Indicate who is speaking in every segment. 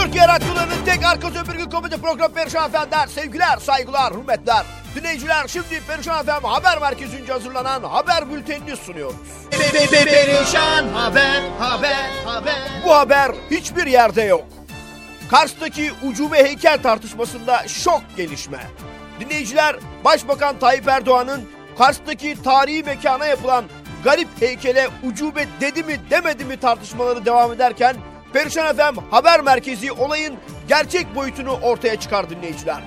Speaker 1: Türkiye Radyoları'nın tek arkası öbür komedi programı Perişan Efendiler. Sevgiler, saygılar, hürmetler. Dinleyiciler şimdi Perişan Efendi Haber Merkezi'nce hazırlanan haber bültenini sunuyoruz.
Speaker 2: Perişan haber haber haber.
Speaker 1: Bu haber hiçbir yerde yok. Kars'taki ucube heykel tartışmasında şok gelişme. Dinleyiciler Başbakan Tayyip Erdoğan'ın Kars'taki tarihi mekana yapılan garip heykele ucube dedi mi demedi mi tartışmaları devam ederken Perişan FM Haber Merkezi olayın gerçek boyutunu ortaya çıkar dinleyiciler.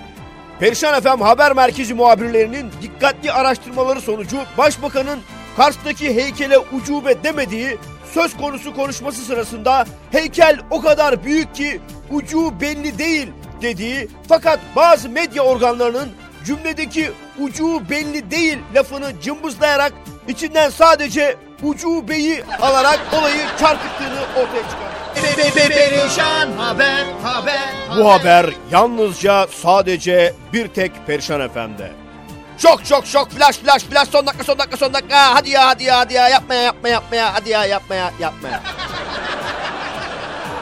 Speaker 1: Perişan FM Haber Merkezi muhabirlerinin dikkatli araştırmaları sonucu Başbakanın Kars'taki heykele ucube demediği söz konusu konuşması sırasında heykel o kadar büyük ki ucu belli değil dediği fakat bazı medya organlarının cümledeki ucu belli değil lafını cımbızlayarak içinden sadece ucubeyi alarak olayı çarpıttığını ortaya çıkardı.
Speaker 2: Perişan haber haber.
Speaker 1: Bu haber yalnızca sadece bir tek Perişan Efendi. Şok şok şok flash flash flash son dakika son dakika son dakika hadi ya hadi ya hadi ya yapma ya yapma yapma ya hadi ya yapma ya yapma ya.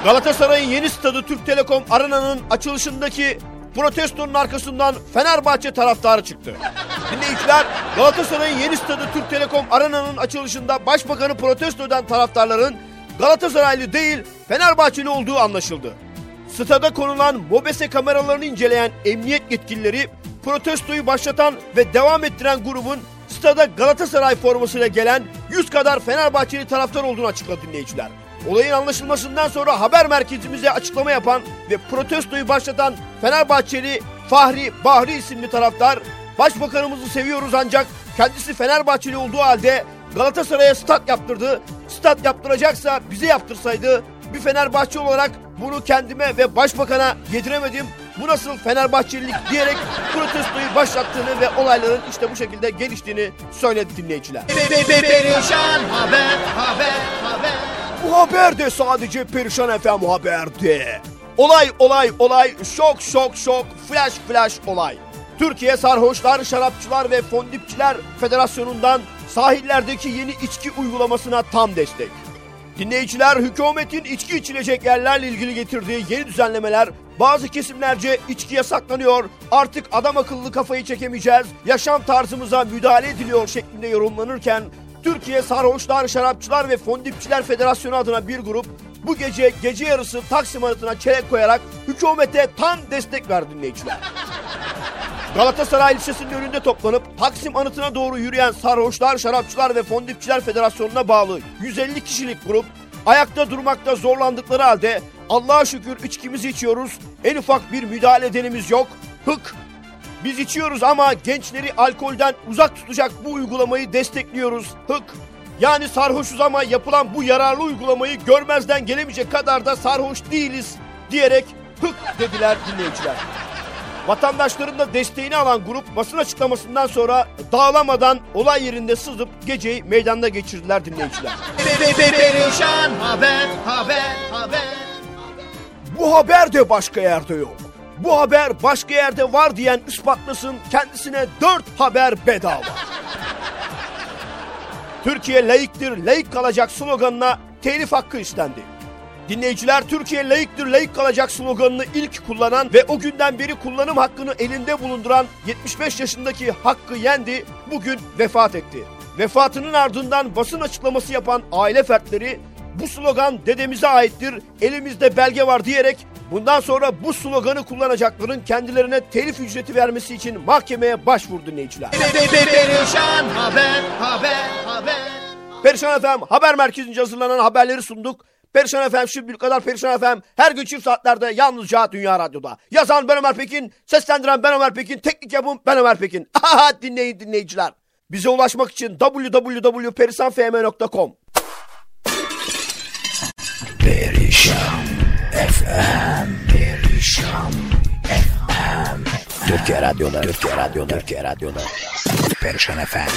Speaker 1: Galatasaray'ın yeni stadı Türk Telekom Arena'nın açılışındaki protestonun arkasından Fenerbahçe taraftarı çıktı. Dinleyiciler Galatasaray'ın yeni stadı Türk Telekom Arena'nın açılışında başbakanı protesto eden taraftarların Galatasaraylı değil Fenerbahçeli olduğu anlaşıldı. Stada konulan MOBESE kameralarını inceleyen emniyet yetkilileri protestoyu başlatan ve devam ettiren grubun stada Galatasaray formasıyla gelen 100 kadar Fenerbahçeli taraftar olduğunu açıkladı dinleyiciler. Olayın anlaşılmasından sonra haber merkezimize açıklama yapan ve protestoyu başlatan Fenerbahçeli Fahri Bahri isimli taraftar Başbakanımızı seviyoruz ancak kendisi Fenerbahçeli olduğu halde Galatasaray'a stat yaptırdı. Stat yaptıracaksa bize yaptırsaydı bir Fenerbahçe olarak bunu kendime ve başbakana yediremedim. Bu nasıl Fenerbahçelilik diyerek protestoyu başlattığını ve olayların işte bu şekilde geliştiğini söyledi dinleyiciler.
Speaker 2: Perişan haber haber haber.
Speaker 1: Bu haber de sadece Perişan FM haberde. Olay olay olay şok şok şok flash flash olay. Türkiye Sarhoşlar, Şarapçılar ve Fondipçiler Federasyonu'ndan sahillerdeki yeni içki uygulamasına tam destek. Dinleyiciler hükümetin içki içilecek yerlerle ilgili getirdiği yeni düzenlemeler bazı kesimlerce içki yasaklanıyor, artık adam akıllı kafayı çekemeyeceğiz, yaşam tarzımıza müdahale ediliyor şeklinde yorumlanırken Türkiye Sarhoşlar, Şarapçılar ve Fondipçiler Federasyonu adına bir grup bu gece gece yarısı Taksim anıtına çelenk koyarak hükümete tam destek verdi dinleyiciler. Galatasaray Lisesi'nin önünde toplanıp Taksim anıtına doğru yürüyen Sarhoşlar, Şarapçılar ve Fondipçiler Federasyonu'na bağlı 150 kişilik grup ayakta durmakta zorlandıkları halde Allah'a şükür içkimizi içiyoruz. En ufak bir müdahale edenimiz yok. Hık. Biz içiyoruz ama gençleri alkolden uzak tutacak bu uygulamayı destekliyoruz. Hık. Yani sarhoşuz ama yapılan bu yararlı uygulamayı görmezden gelemeyecek kadar da sarhoş değiliz diyerek hık dediler dinleyiciler. Vatandaşların da desteğini alan grup basın açıklamasından sonra dağılamadan olay yerinde sızıp geceyi meydanda geçirdiler dinleyiciler.
Speaker 2: Perişan haber haber haber.
Speaker 1: Bu haber de başka yerde yok. Bu haber başka yerde var diyen ispatlasın kendisine dört haber bedava. Türkiye layıktır, layık kalacak sloganına telif hakkı istendi. Dinleyiciler Türkiye layıktır, layık kalacak sloganını ilk kullanan ve o günden beri kullanım hakkını elinde bulunduran 75 yaşındaki Hakkı Yendi bugün vefat etti. Vefatının ardından basın açıklaması yapan aile fertleri bu slogan dedemize aittir, elimizde belge var diyerek bundan sonra bu sloganı kullanacakların kendilerine telif ücreti vermesi için mahkemeye başvurdu dinleyiciler.
Speaker 2: Perişan haber haber haber.
Speaker 1: Perişan FM haber merkezince hazırlanan haberleri sunduk. Perişan FM şimdilik kadar Perişan FM her gün çift saatlerde yalnızca Dünya Radyo'da. Yazan ben Ömer Pekin, seslendiren ben Ömer Pekin, teknik yapım ben Ömer Pekin. Dinleyin dinleyiciler. Bize ulaşmak için www.perisanfm.com
Speaker 3: Perişan FM Perişan Türkiye Radyo'da, Türkiye Radyo'da, Türkiye Radyo'da. Perişan FM.